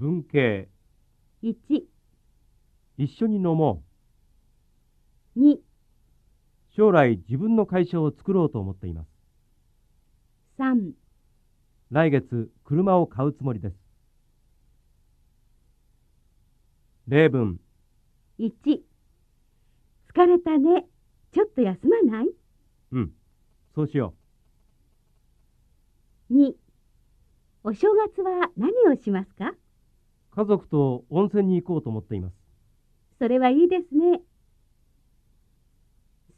文系。1、一緒に飲も2、う将来自分の会社を作ろうと思っています。3、来月車を買うつもりです。例文。1。疲れたね。ちょっと休まない？うん。そうしよ ?2。お正月は何をしますか？う家族と温泉に行こうと思っていますそれはいいですね。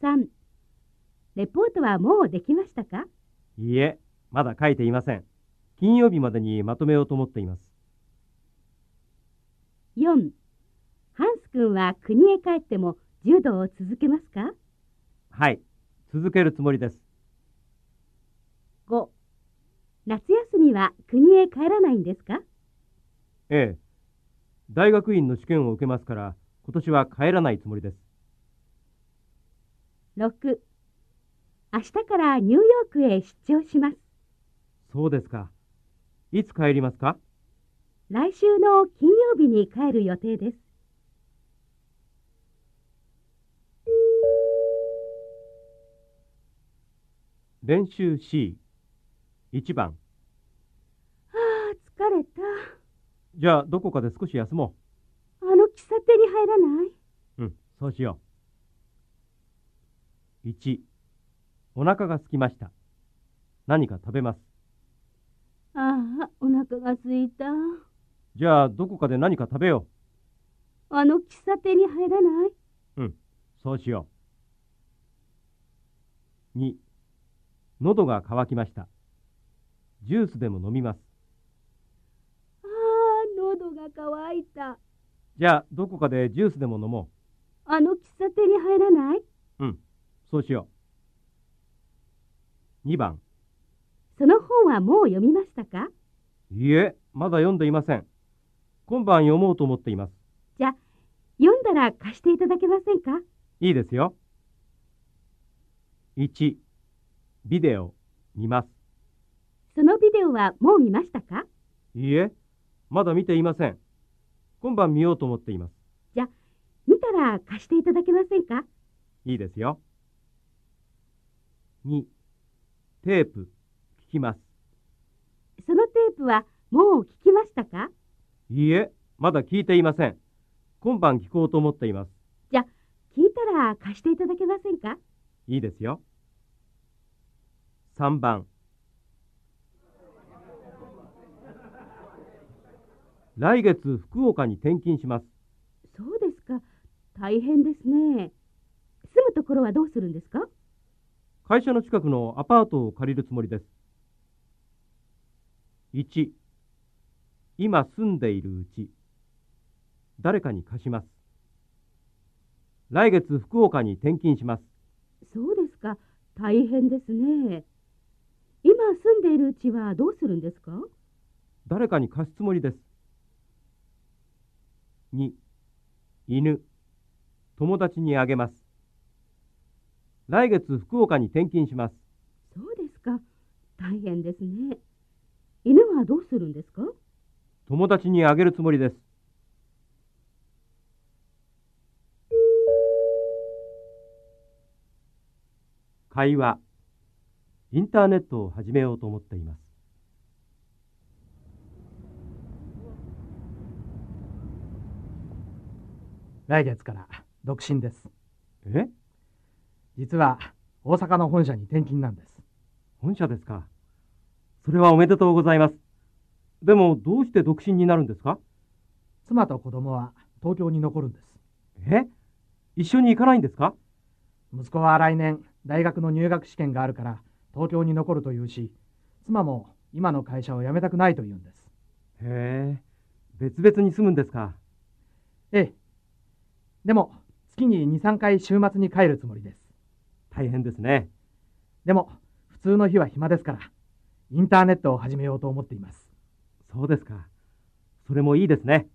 3。レポートはもうできましたか？いいえまだ書いていません金曜日までにまとめようと思っています ?4。ハンス君は国へ帰っても柔道を続けますか？はい続けるつもりです ?5。夏休みは国へ帰らないんですか？ええ大学院の試験を受けますから今年は帰らないつもりです ?6。明日からニューヨークへ出張します。そうですかいつ帰りますか？来週の金曜日に帰る予定です。練習 C1 番ああ、疲れた。じゃあどこかで少し休もあの喫茶店に入らない？ううんそうしよう。1お腹が空きました。何か食べます？ああ、お腹が空いた。じゃあどこかで何か食べよあの喫茶店に入らない？ううんそうしよう。2喉が渇きました。ジュースでも飲みますああ、喉が渇いた。じゃあどこかでジュースでも飲もあの喫茶店に入らない？ううん。そうしよう。2番。その本はもう読みましたか？いいえまだ読んでいません。今晩読もうと思っています。じゃあ、読んだら貸していただけませんか？いいですよ。1ビデオ見ます。そのビデオはもう見ましたか？いいえまだ見ていません今晩見ようと思っています。じゃあ、見たら貸していただけませんか？いいですよ。2テープ聞きます。そのテープはもう聞きましたか？いいえまだ聞いていません。今晩聞こうと思っています。じゃあ、聞いたら貸していただけませんか？いいですよ。3番来月福岡に転勤しますそうですか。大変ですね。住むところはどうするんですか？会社の近くのアパートを借りるつもりです1今住んでいるうち誰かに貸します来月福岡に転勤しますそうですか。大変ですね。今住んでいるうちはどうするんですか？誰かに貸すつもりです2犬友達にあげます。来月福岡に転勤します。そうですか。大変ですね。犬はどうするんですか？友達にあげるつもりです。会話インターネットを始めようと思っています来月から独身です。え？実は大阪の本社に転勤なんです。本社ですかそれはおめでとうございますでもどうして独身になるんですか？妻と子供は東京に残るんです。え？一緒に行かないんですか？息子は来年大学の入学試験があるから東京に残るというし、妻も今の会社を辞めたくないと言うんです。へえ別々に住むんですか？ええ。でも月に2、3回週末に帰るつもりです。大変ですねでも普通の日は暇ですから、インターネットを始めようと思っています。そうですかそれもいいですね